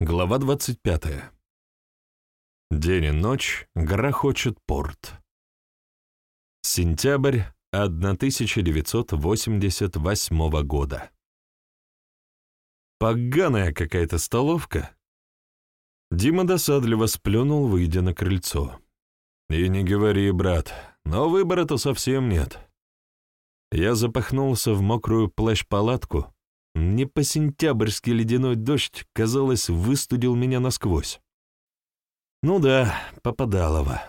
Глава 25. День и ночь грохочет порт. Сентябрь 1988 года. Поганая какая-то столовка. Дима досадливо сплюнул, выйдя на крыльцо. И не говори, брат, но выбора-то совсем нет. Я запахнулся в мокрую плащ-палатку, не по-сентябрьски ледяной дождь, казалось, выстудил меня насквозь. Ну да, попадалово.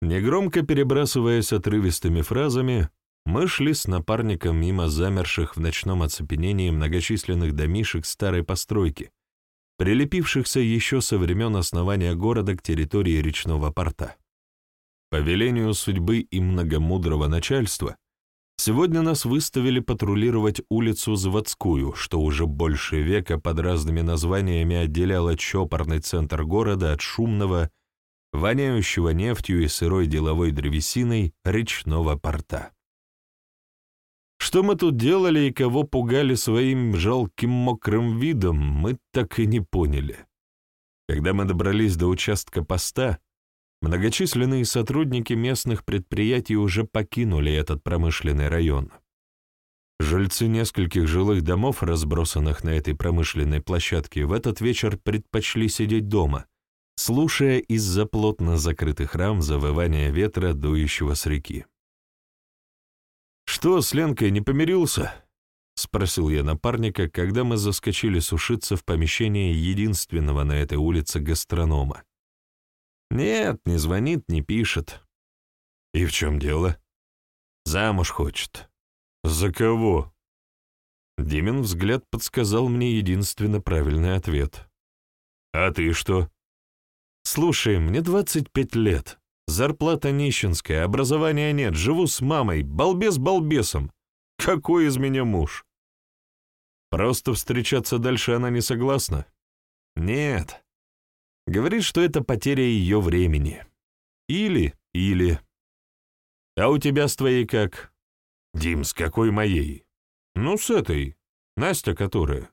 Негромко перебрасываясь отрывистыми фразами, мы шли с напарником мимо замерших в ночном оцепенении многочисленных домишек старой постройки, прилепившихся еще со времен основания города к территории речного порта. По велению судьбы и многомудрого начальства — Сегодня нас выставили патрулировать улицу Заводскую, что уже больше века под разными названиями отделяло чопорный центр города от шумного, воняющего нефтью и сырой деловой древесиной речного порта. Что мы тут делали и кого пугали своим жалким мокрым видом, мы так и не поняли. Когда мы добрались до участка поста, Многочисленные сотрудники местных предприятий уже покинули этот промышленный район. Жильцы нескольких жилых домов, разбросанных на этой промышленной площадке, в этот вечер предпочли сидеть дома, слушая из-за плотно закрытых рам завывание ветра, дующего с реки. «Что, с Ленкой не помирился?» — спросил я напарника, когда мы заскочили сушиться в помещение единственного на этой улице гастронома. Нет, не звонит, не пишет. И в чем дело? Замуж хочет. За кого? Димин взгляд подсказал мне единственно правильный ответ. А ты что? Слушай, мне 25 лет. Зарплата нищенская, образования нет, живу с мамой, балбес балбесом. Какой из меня муж? Просто встречаться дальше она не согласна? Нет. Говорит, что это потеря ее времени. Или, или. А у тебя с твоей как? Дим, с какой моей? Ну, с этой. Настя которая.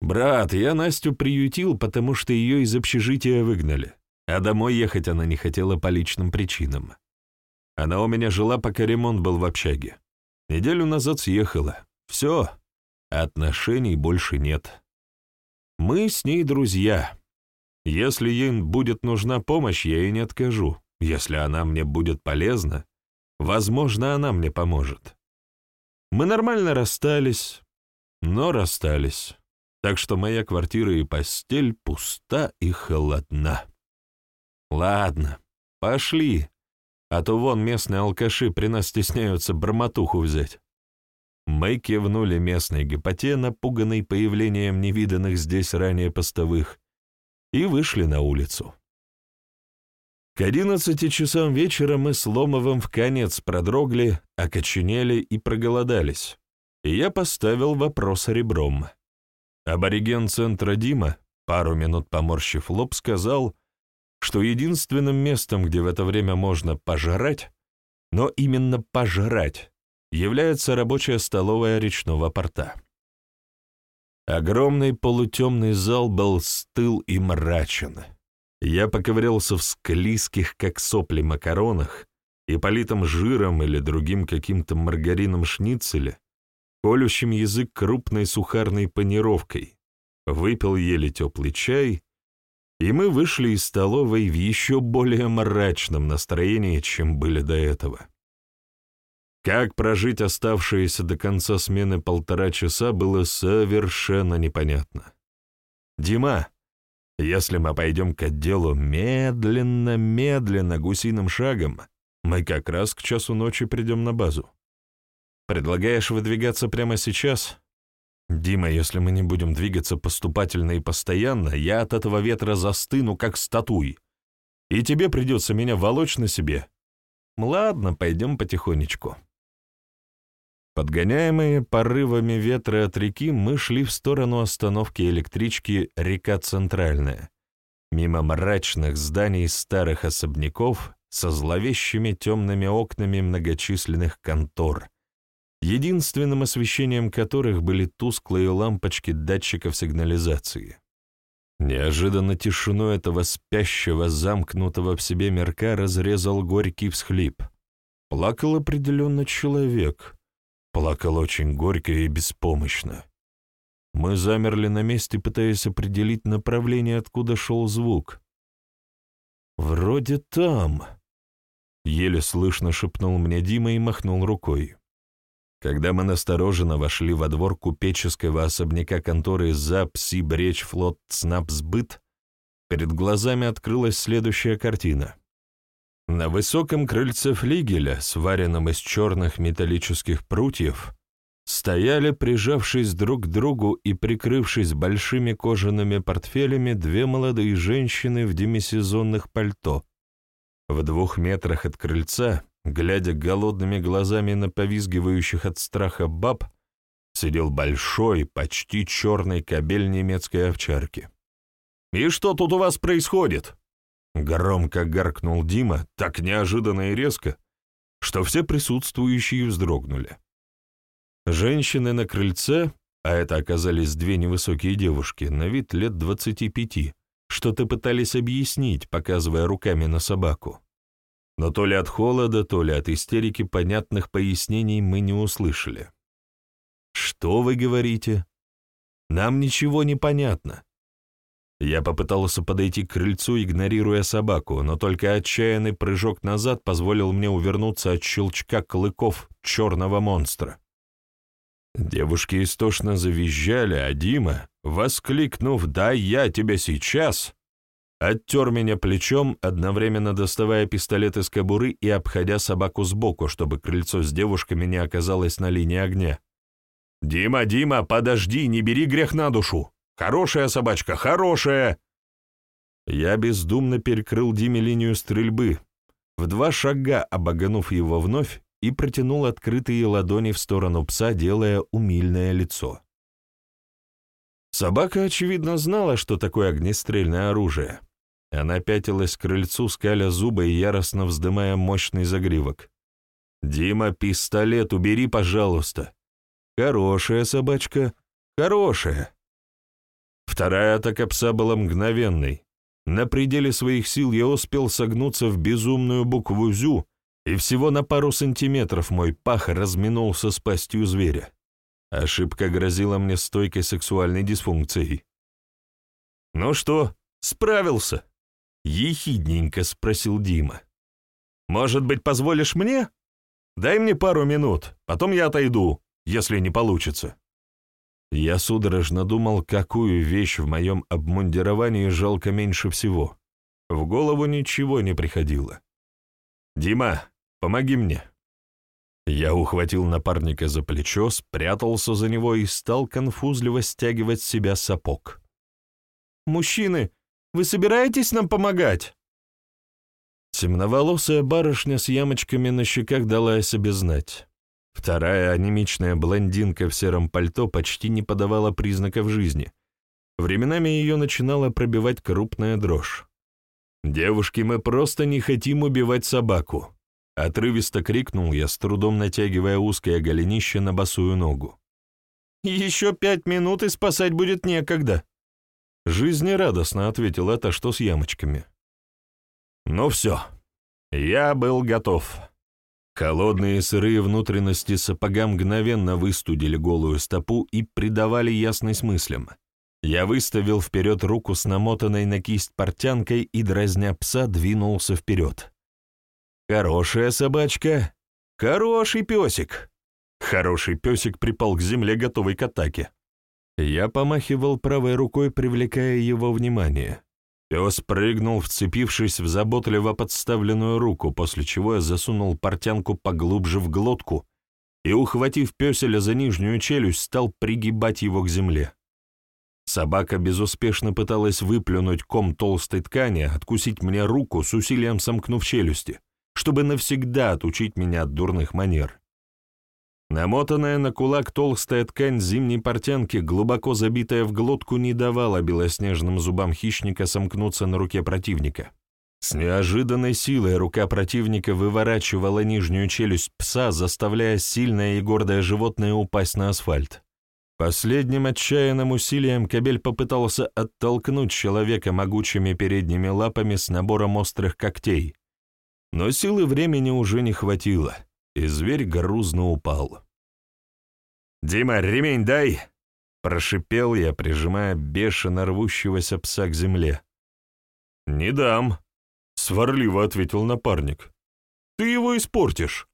Брат, я Настю приютил, потому что ее из общежития выгнали, а домой ехать она не хотела по личным причинам. Она у меня жила, пока ремонт был в общаге. Неделю назад съехала. Все, отношений больше нет. Мы с ней друзья. Если ей будет нужна помощь, я ей не откажу. Если она мне будет полезна, возможно, она мне поможет. Мы нормально расстались, но расстались. Так что моя квартира и постель пуста и холодна. Ладно, пошли, а то вон местные алкаши при нас стесняются бормотуху взять. Мы кивнули местной гепоте, напуганной появлением невиданных здесь ранее постовых, и вышли на улицу. К одиннадцати часам вечера мы с Ломовым в конец продрогли, окоченели и проголодались, и я поставил вопрос ребром. Абориген центра Дима, пару минут поморщив лоб, сказал, что единственным местом, где в это время можно пожрать, но именно пожрать, является рабочая столовая речного порта. Огромный полутемный зал был стыл и мрачен. Я поковырялся в склизких, как сопли, макаронах и политом жиром или другим каким-то маргарином шницеля, колющим язык крупной сухарной панировкой, выпил еле теплый чай, и мы вышли из столовой в еще более мрачном настроении, чем были до этого. Как прожить оставшиеся до конца смены полтора часа было совершенно непонятно. «Дима, если мы пойдем к отделу медленно-медленно гусиным шагом, мы как раз к часу ночи придем на базу. Предлагаешь выдвигаться прямо сейчас?» «Дима, если мы не будем двигаться поступательно и постоянно, я от этого ветра застыну, как статуй, и тебе придется меня волочь на себе. Ладно, пойдем потихонечку». Подгоняемые порывами ветра от реки, мы шли в сторону остановки электрички «Река Центральная», мимо мрачных зданий старых особняков со зловещими темными окнами многочисленных контор, единственным освещением которых были тусклые лампочки датчиков сигнализации. Неожиданно тишину этого спящего, замкнутого в себе мирка разрезал горький всхлип. Плакал определенно человек. Плакал очень горько и беспомощно. Мы замерли на месте, пытаясь определить направление, откуда шел звук. «Вроде там», — еле слышно шепнул мне Дима и махнул рукой. Когда мы настороженно вошли во двор купеческого особняка конторы ЗАП Сибречь флот Снапсбыт, перед глазами открылась следующая картина. На высоком крыльце флигеля, сваренном из черных металлических прутьев, стояли, прижавшись друг к другу и прикрывшись большими кожаными портфелями, две молодые женщины в демисезонных пальто. В двух метрах от крыльца глядя голодными глазами на повизгивающих от страха баб, сидел большой, почти черный кобель немецкой овчарки. «И что тут у вас происходит?» Громко гаркнул Дима, так неожиданно и резко, что все присутствующие вздрогнули. Женщины на крыльце, а это оказались две невысокие девушки, на вид лет двадцати пяти, что-то пытались объяснить, показывая руками на собаку но то ли от холода, то ли от истерики понятных пояснений мы не услышали. «Что вы говорите? Нам ничего не понятно». Я попытался подойти к крыльцу, игнорируя собаку, но только отчаянный прыжок назад позволил мне увернуться от щелчка клыков черного монстра. Девушки истошно завизжали, а Дима, воскликнув «Да я тебя сейчас!», Оттер меня плечом, одновременно доставая пистолет из кобуры и обходя собаку сбоку, чтобы крыльцо с девушками не оказалось на линии огня. «Дима, Дима, подожди, не бери грех на душу! Хорошая собачка, хорошая!» Я бездумно перекрыл Диме линию стрельбы, в два шага обогнув его вновь, и протянул открытые ладони в сторону пса, делая умильное лицо. Собака, очевидно, знала, что такое огнестрельное оружие, она пятилась к крыльцу, скаля зубы и яростно вздымая мощный загривок. «Дима, пистолет убери, пожалуйста!» «Хорошая собачка, хорошая!» Вторая атака пса была мгновенной. На пределе своих сил я успел согнуться в безумную букву «зю», и всего на пару сантиметров мой пах разминулся с пастью зверя. Ошибка грозила мне стойкой сексуальной дисфункцией. «Ну что, справился?» Ехидненько спросил Дима. «Может быть, позволишь мне? Дай мне пару минут, потом я отойду, если не получится». Я судорожно думал, какую вещь в моем обмундировании жалко меньше всего. В голову ничего не приходило. «Дима, помоги мне». Я ухватил напарника за плечо, спрятался за него и стал конфузливо стягивать с себя сапог. «Мужчины, вы собираетесь нам помогать?» Темноволосая барышня с ямочками на щеках дала о себе знать. Вторая анемичная блондинка в сером пальто почти не подавала признаков жизни. Временами ее начинала пробивать крупная дрожь. «Девушки, мы просто не хотим убивать собаку!» Отрывисто крикнул я, с трудом натягивая узкое голенище на босую ногу. «Еще пять минут и спасать будет некогда!» Жизнерадостно ответил это, что с ямочками. Ну все, я был готов. Холодные сырые внутренности сапога мгновенно выстудили голую стопу и придавали ясность мыслям. Я выставил вперед руку с намотанной на кисть портянкой и, дразня пса, двинулся вперед. Хорошая собачка, хороший песик. Хороший песик припал к земле, готовый к атаке. Я помахивал правой рукой, привлекая его внимание. Пес прыгнул, вцепившись в заботливо подставленную руку, после чего я засунул портянку поглубже в глотку и, ухватив песеля за нижнюю челюсть, стал пригибать его к земле. Собака безуспешно пыталась выплюнуть ком толстой ткани, откусить мне руку с усилием сомкнув челюсти, чтобы навсегда отучить меня от дурных манер. Намотанная на кулак толстая ткань зимней портянки, глубоко забитая в глотку, не давала белоснежным зубам хищника сомкнуться на руке противника. С неожиданной силой рука противника выворачивала нижнюю челюсть пса, заставляя сильное и гордое животное упасть на асфальт. Последним отчаянным усилием кобель попытался оттолкнуть человека могучими передними лапами с набором острых когтей. Но силы времени уже не хватило, и зверь грузно упал. «Дима, ремень дай!» — прошипел я, прижимая бешено рвущегося пса к земле. «Не дам», — сварливо ответил напарник. «Ты его испортишь».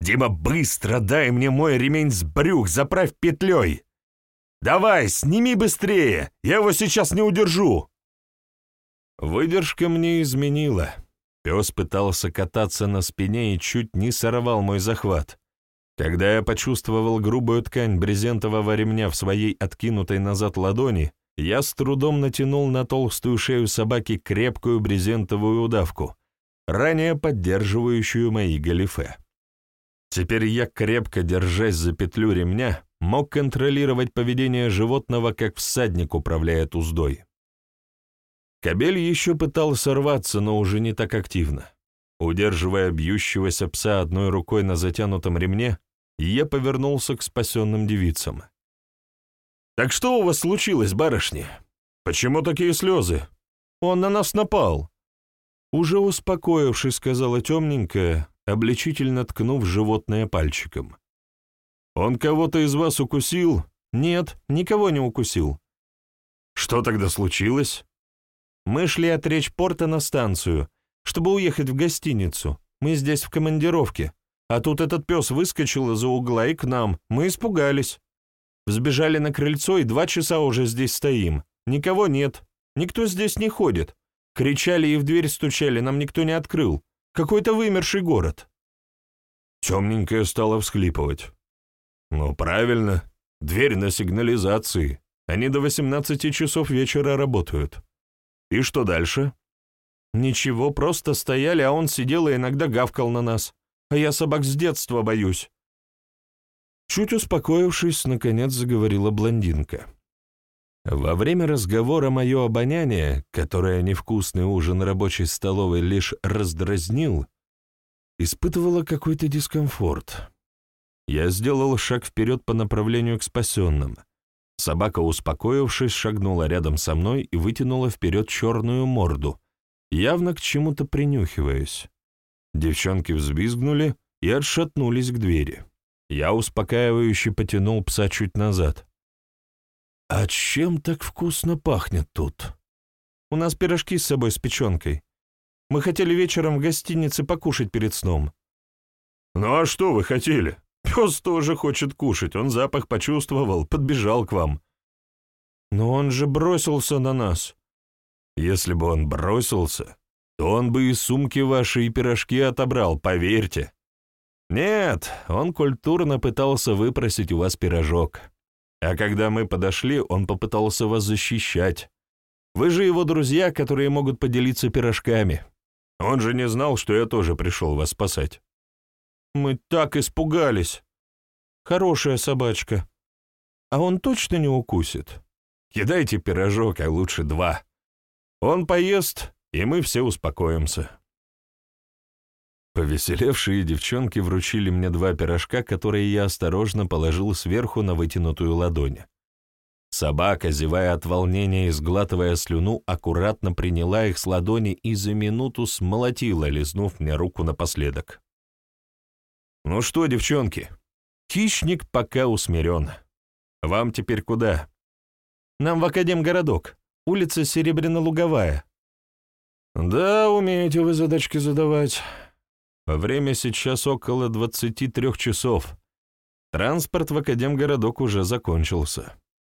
«Дима, быстро дай мне мой ремень с брюк, заправь петлей!» Давай, сними быстрее! Я его сейчас не удержу!» Выдержка мне изменила. Пес пытался кататься на спине и чуть не сорвал мой захват. Когда я почувствовал грубую ткань брезентового ремня в своей откинутой назад ладони, я с трудом натянул на толстую шею собаки крепкую брезентовую удавку, ранее поддерживающую мои галифе. Теперь я, крепко держась за петлю ремня, мог контролировать поведение животного, как всадник управляет уздой. Кобель еще пытался рваться, но уже не так активно. Удерживая бьющегося пса одной рукой на затянутом ремне, я повернулся к спасенным девицам. «Так что у вас случилось, барышни? Почему такие слезы? Он на нас напал!» Уже успокоившись, сказала темненькая, обличительно ткнув животное пальчиком. «Он кого-то из вас укусил?» «Нет, никого не укусил». «Что тогда случилось?» «Мы шли от речпорта на станцию, чтобы уехать в гостиницу. Мы здесь в командировке. А тут этот пес выскочил из-за угла и к нам. Мы испугались. Взбежали на крыльцо и два часа уже здесь стоим. Никого нет. Никто здесь не ходит. Кричали и в дверь стучали, нам никто не открыл. Какой-то вымерший город». Темненькая стала всхлипывать. «Ну, правильно. Дверь на сигнализации. Они до 18 часов вечера работают. И что дальше?» «Ничего, просто стояли, а он сидел и иногда гавкал на нас. А я собак с детства боюсь». Чуть успокоившись, наконец заговорила блондинка. Во время разговора мое обоняние, которое невкусный ужин рабочей столовой лишь раздразнил, испытывало какой-то дискомфорт. Я сделал шаг вперед по направлению к спасенным. Собака, успокоившись, шагнула рядом со мной и вытянула вперед черную морду, явно к чему-то принюхиваясь. Девчонки взвизгнули и отшатнулись к двери. Я успокаивающе потянул пса чуть назад. «А чем так вкусно пахнет тут?» «У нас пирожки с собой с печенкой. Мы хотели вечером в гостинице покушать перед сном». «Ну а что вы хотели?» Пес тоже хочет кушать, он запах почувствовал, подбежал к вам. Но он же бросился на нас. Если бы он бросился, то он бы и сумки ваши, и пирожки отобрал, поверьте. Нет, он культурно пытался выпросить у вас пирожок. А когда мы подошли, он попытался вас защищать. Вы же его друзья, которые могут поделиться пирожками. Он же не знал, что я тоже пришел вас спасать. Мы так испугались. Хорошая собачка. А он точно не укусит? Кидайте пирожок, а лучше два. Он поест, и мы все успокоимся. Повеселевшие девчонки вручили мне два пирожка, которые я осторожно положил сверху на вытянутую ладонь. Собака, зевая от волнения и сглатывая слюну, аккуратно приняла их с ладони и за минуту смолотила, лизнув мне руку напоследок. «Ну что, девчонки, хищник пока усмирен. Вам теперь куда?» «Нам в Академгородок, улица Серебряно-Луговая». «Да, умеете вы задачки задавать. Время сейчас около 23 часов. Транспорт в Академгородок уже закончился.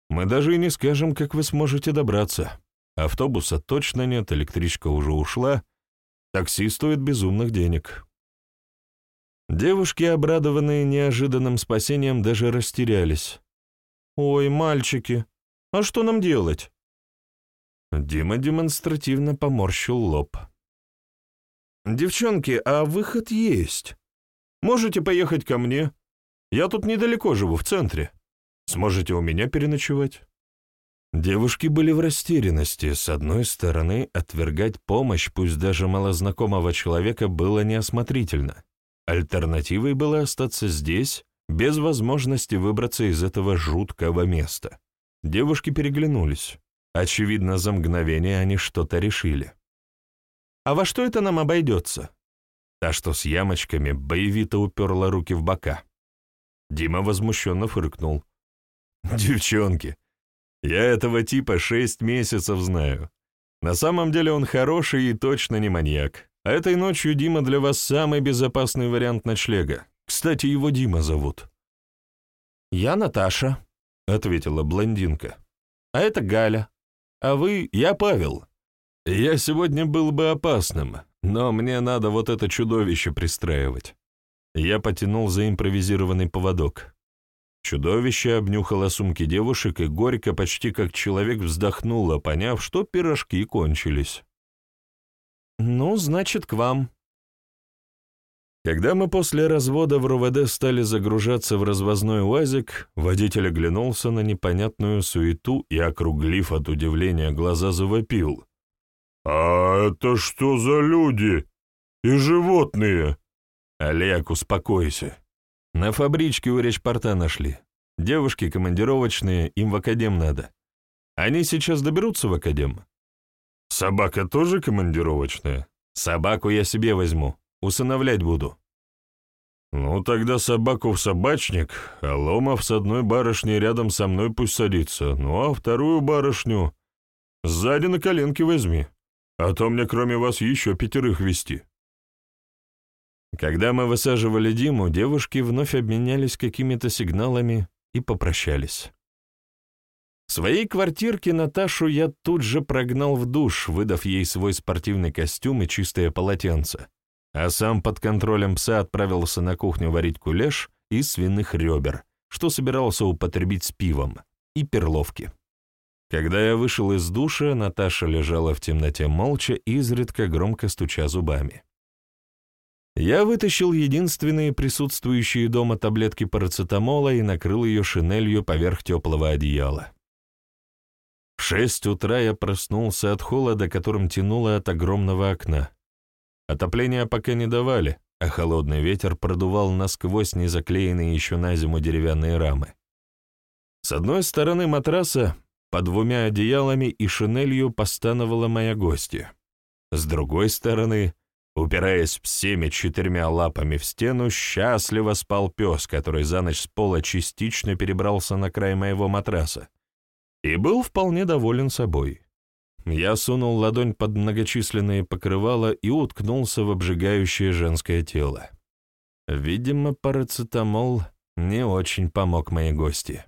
Мы даже и не скажем, как вы сможете добраться. Автобуса точно нет, электричка уже ушла. Такси стоит безумных денег». Девушки, обрадованные неожиданным спасением, даже растерялись. «Ой, мальчики, а что нам делать?» Дима демонстративно поморщил лоб. «Девчонки, а выход есть. Можете поехать ко мне. Я тут недалеко живу, в центре. Сможете у меня переночевать?» Девушки были в растерянности. С одной стороны, отвергать помощь, пусть даже малознакомого человека, было неосмотрительно. Альтернативой было остаться здесь, без возможности выбраться из этого жуткого места. Девушки переглянулись. Очевидно, за мгновение они что-то решили. «А во что это нам обойдется?» Та, что с ямочками, боевито уперла руки в бока. Дима возмущенно фыркнул. «Девчонки, я этого типа шесть месяцев знаю. На самом деле он хороший и точно не маньяк. А этой ночью Дима для вас самый безопасный вариант ночлега. Кстати, его Дима зовут». «Я Наташа», — ответила блондинка. «А это Галя. А вы...» «Я Павел. Я сегодня был бы опасным, но мне надо вот это чудовище пристраивать». Я потянул за импровизированный поводок. Чудовище обнюхало сумки девушек и горько, почти как человек, вздохнуло, поняв, что пирожки кончились. «Ну, значит, к вам». Когда мы после развода в РУВД стали загружаться в развозной УАЗик, водитель оглянулся на непонятную суету и, округлив от удивления глаза, завопил. «А это что за люди? И животные?» «Олег, успокойся. На фабричке у речпорта нашли. Девушки командировочные, им в академ надо. Они сейчас доберутся в академ?» «Собака тоже командировочная?» «Собаку я себе возьму. Усыновлять буду». «Ну, тогда собаку в собачник, а Ломов с одной барышней рядом со мной пусть садится, ну а вторую барышню сзади на коленки возьми, а то мне кроме вас еще пятерых вести». Когда мы высаживали Диму, девушки вновь обменялись какими-то сигналами и попрощались. Своей квартирке Наташу я тут же прогнал в душ, выдав ей свой спортивный костюм и чистое полотенце, а сам под контролем пса отправился на кухню варить кулеш из свиных ребер, что собирался употребить с пивом, и перловки. Когда я вышел из душа, Наташа лежала в темноте молча, изредка громко стуча зубами. Я вытащил единственные присутствующие дома таблетки парацетамола и накрыл ее шинелью поверх теплого одеяла. В шесть утра я проснулся от холода, которым тянуло от огромного окна. Отопления пока не давали, а холодный ветер продувал насквозь незаклеенные еще на зиму деревянные рамы. С одной стороны матраса, под двумя одеялами и шинелью постановала моя гостья. С другой стороны — Упираясь всеми четырьмя лапами в стену, счастливо спал пес, который за ночь с пола частично перебрался на край моего матраса и был вполне доволен собой. Я сунул ладонь под многочисленные покрывала и уткнулся в обжигающее женское тело. Видимо, парацетамол не очень помог моей гости.